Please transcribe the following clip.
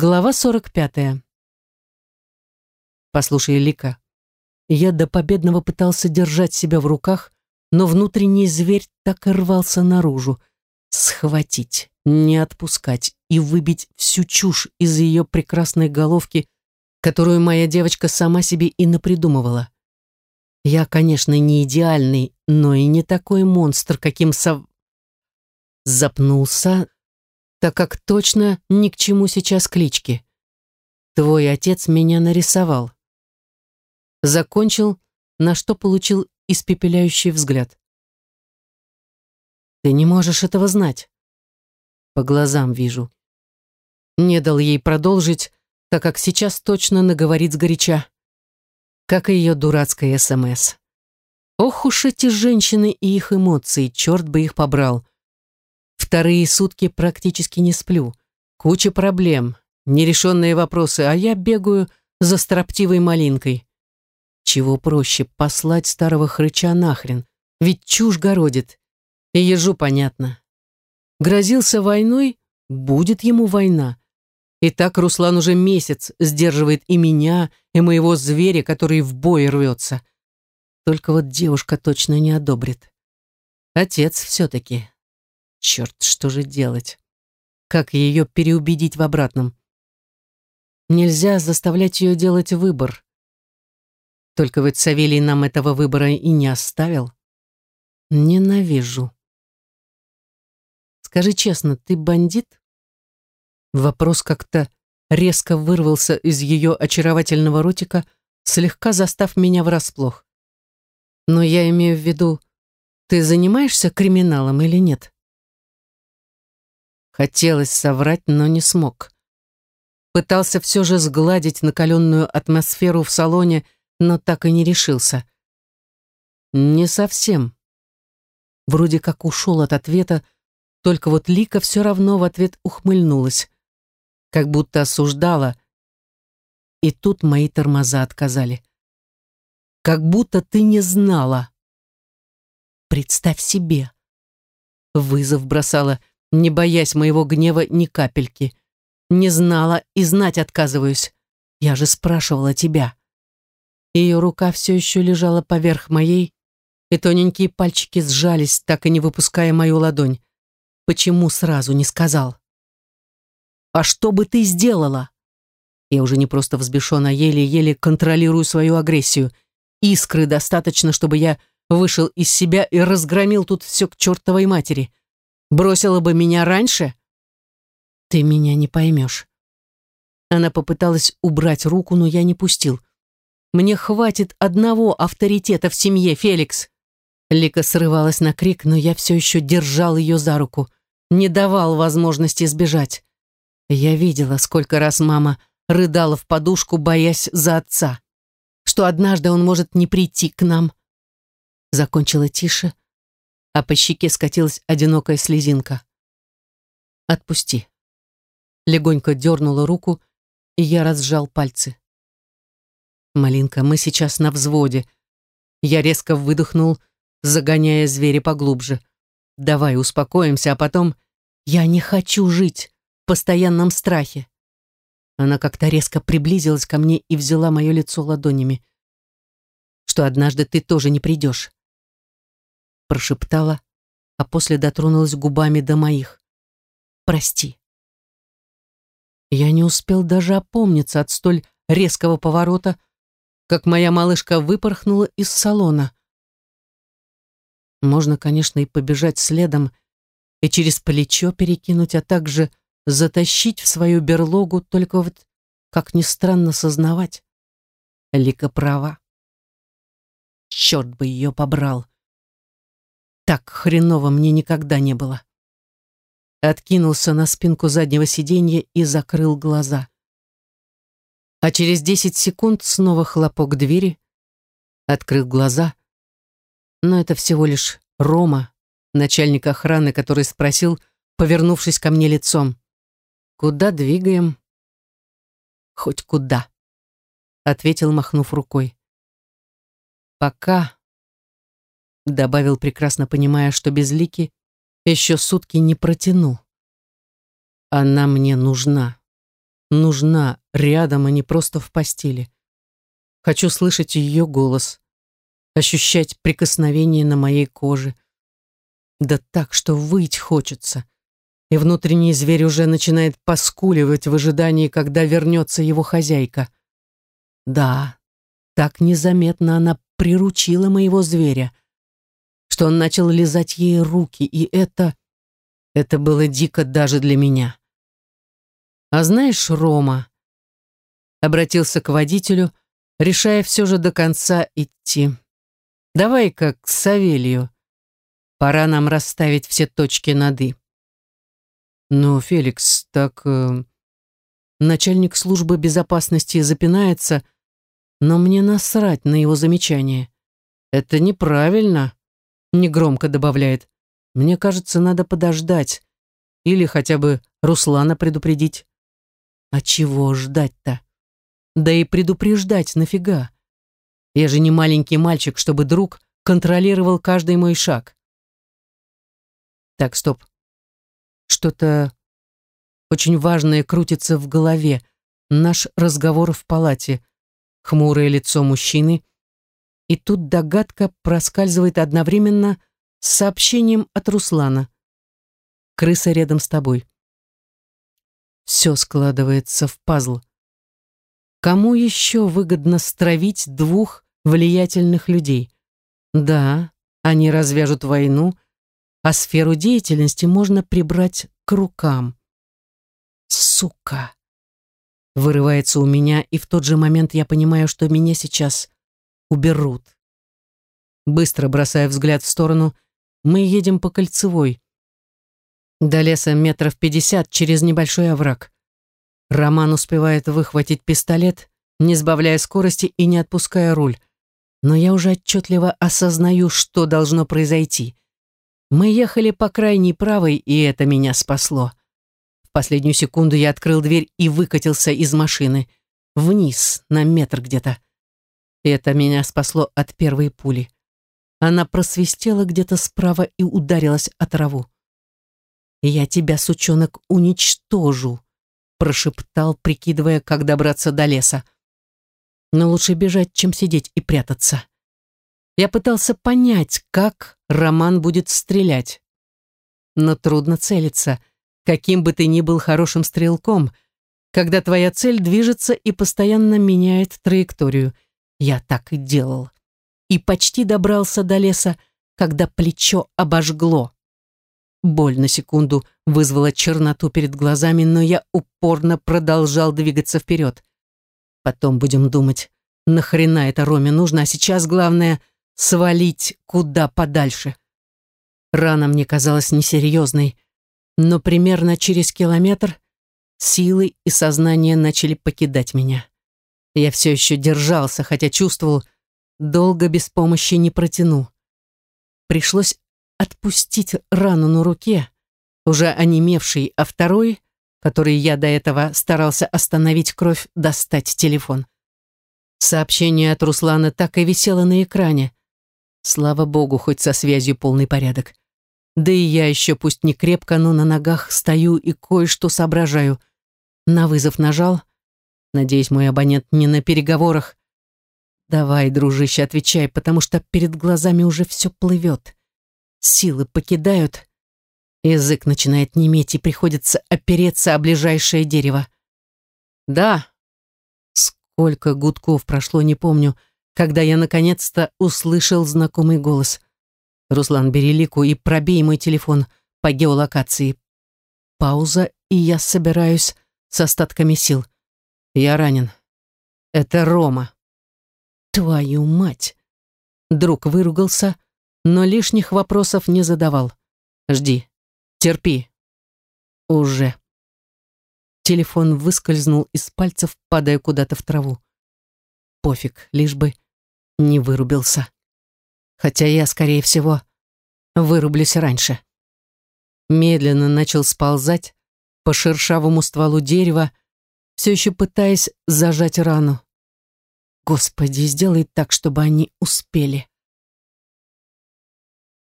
Глава 45. Послушай, Лика, я до победного пытался держать себя в руках, но внутренний зверь так и рвался наружу. Схватить, не отпускать и выбить всю чушь из ее прекрасной головки, которую моя девочка сама себе и напридумывала. Я, конечно, не идеальный, но и не такой монстр, каким сов... Запнулся, так как точно ни к чему сейчас клички. Твой отец меня нарисовал. Закончил, на что получил испепеляющий взгляд. Ты не можешь этого знать. По глазам вижу. Не дал ей продолжить, так как сейчас точно наговорит сгоряча. Как и ее дурацкая СМС. Ох уж эти женщины и их эмоции, черт бы их побрал. Вторые сутки практически не сплю. Куча проблем, нерешенные вопросы, а я бегаю за строптивой малинкой. Чего проще, послать старого хрыча нахрен, ведь чушь городит. И ежу понятно. Грозился войной, будет ему война. И так Руслан уже месяц сдерживает и меня, и моего зверя, который в бой рвется. Только вот девушка точно не одобрит. Отец все-таки, Черт, что же делать? Как ее переубедить в обратном? Нельзя заставлять ее делать выбор. Только вот Савелий нам этого выбора и не оставил. Ненавижу. Скажи честно, ты бандит? Вопрос как-то резко вырвался из ее очаровательного ротика, слегка застав меня врасплох. Но я имею в виду, ты занимаешься криминалом или нет? Хотелось соврать, но не смог. Пытался все же сгладить накаленную атмосферу в салоне, но так и не решился. Не совсем. Вроде как ушел от ответа, только вот Лика все равно в ответ ухмыльнулась, как будто осуждала. И тут мои тормоза отказали. Как будто ты не знала. Представь себе. Вызов бросала не боясь моего гнева ни капельки. Не знала и знать отказываюсь. Я же спрашивала тебя. Ее рука все еще лежала поверх моей, и тоненькие пальчики сжались, так и не выпуская мою ладонь. Почему сразу не сказал? «А что бы ты сделала?» Я уже не просто взбешена, еле-еле контролирую свою агрессию. Искры достаточно, чтобы я вышел из себя и разгромил тут все к чертовой матери. Бросила бы меня раньше? Ты меня не поймешь. Она попыталась убрать руку, но я не пустил. Мне хватит одного авторитета в семье, Феликс. Лика срывалась на крик, но я все еще держал ее за руку, не давал возможности сбежать. Я видела, сколько раз мама рыдала в подушку, боясь за отца, что однажды он может не прийти к нам. Закончила тише, а по щеке скатилась одинокая слезинка. «Отпусти». Легонько дернула руку, и я разжал пальцы. «Малинка, мы сейчас на взводе». Я резко выдохнул, загоняя зверя поглубже. «Давай успокоимся, а потом...» «Я не хочу жить в постоянном страхе». Она как-то резко приблизилась ко мне и взяла мое лицо ладонями. «Что однажды ты тоже не придешь прошептала, а после дотронулась губами до моих. «Прости». Я не успел даже опомниться от столь резкого поворота, как моя малышка выпорхнула из салона. Можно, конечно, и побежать следом, и через плечо перекинуть, а также затащить в свою берлогу, только вот, как ни странно сознавать, Лика права. Черт бы ее побрал. Так хреново мне никогда не было. Откинулся на спинку заднего сиденья и закрыл глаза. А через десять секунд снова хлопок двери. Открыл глаза. Но это всего лишь Рома, начальник охраны, который спросил, повернувшись ко мне лицом. «Куда двигаем?» «Хоть куда», — ответил, махнув рукой. «Пока добавил, прекрасно понимая, что без Лики еще сутки не протяну. Она мне нужна. нужна рядом, а не просто в постели. Хочу слышать ее голос, ощущать прикосновение на моей коже. Да так, что выть хочется. И внутренний зверь уже начинает поскуливать в ожидании, когда вернется его хозяйка. Да, так незаметно она приручила моего зверя, что он начал лизать ей руки, и это... Это было дико даже для меня. «А знаешь, Рома...» Обратился к водителю, решая все же до конца идти. «Давай-ка к Савелью. Пора нам расставить все точки над «и». «Но, Феликс, так...» э, Начальник службы безопасности запинается, но мне насрать на его замечание. «Это неправильно», — негромко добавляет. «Мне кажется, надо подождать. Или хотя бы Руслана предупредить». «А чего ждать-то? Да и предупреждать нафига? Я же не маленький мальчик, чтобы друг контролировал каждый мой шаг». Так, стоп. Что-то очень важное крутится в голове. Наш разговор в палате. Хмурое лицо мужчины. И тут догадка проскальзывает одновременно с сообщением от Руслана. «Крыса рядом с тобой». Все складывается в пазл. Кому еще выгодно стравить двух влиятельных людей? Да, они развяжут войну, а сферу деятельности можно прибрать к рукам. Сука! Вырывается у меня, и в тот же момент я понимаю, что меня сейчас уберут. Быстро бросая взгляд в сторону, мы едем по кольцевой. До леса метров пятьдесят через небольшой овраг. Роман успевает выхватить пистолет, не сбавляя скорости и не отпуская руль. Но я уже отчетливо осознаю, что должно произойти. Мы ехали по крайней правой, и это меня спасло. В последнюю секунду я открыл дверь и выкатился из машины. Вниз, на метр где-то. Это меня спасло от первой пули. Она просвистела где-то справа и ударилась о траву. «Я тебя, сучонок, уничтожу», прошептал, прикидывая, как добраться до леса. Но лучше бежать, чем сидеть и прятаться. Я пытался понять, как Роман будет стрелять. Но трудно целиться, каким бы ты ни был хорошим стрелком, когда твоя цель движется и постоянно меняет траекторию. Я так и делал. И почти добрался до леса, когда плечо обожгло. Боль на секунду вызвала черноту перед глазами, но я упорно продолжал двигаться вперед. Потом будем думать, нахрена это Роме нужно, а сейчас главное свалить куда подальше. Рана мне казалась несерьезной, но примерно через километр силы и сознание начали покидать меня. Я все еще держался, хотя чувствовал, долго без помощи не протяну. Пришлось отпустить рану на руке, уже онемевший, а второй, который я до этого старался остановить кровь, достать телефон. Сообщение от Руслана так и висело на экране. Слава богу, хоть со связью полный порядок. Да и я еще, пусть не крепко, но на ногах стою и кое-что соображаю. На вызов нажал. Надеюсь, мой абонент не на переговорах. Давай, дружище, отвечай, потому что перед глазами уже все плывет. Силы покидают. Язык начинает неметь, и приходится опереться о ближайшее дерево. Да. Сколько гудков прошло, не помню когда я наконец-то услышал знакомый голос. «Руслан, бери лику и пробей мой телефон по геолокации». Пауза, и я собираюсь с остатками сил. Я ранен. Это Рома. Твою мать! Друг выругался, но лишних вопросов не задавал. Жди. Терпи. Уже. Телефон выскользнул из пальцев, падая куда-то в траву. Пофиг, лишь бы не вырубился. Хотя я, скорее всего, вырублюсь раньше. Медленно начал сползать по шершавому стволу дерева, все еще пытаясь зажать рану. Господи, сделай так, чтобы они успели.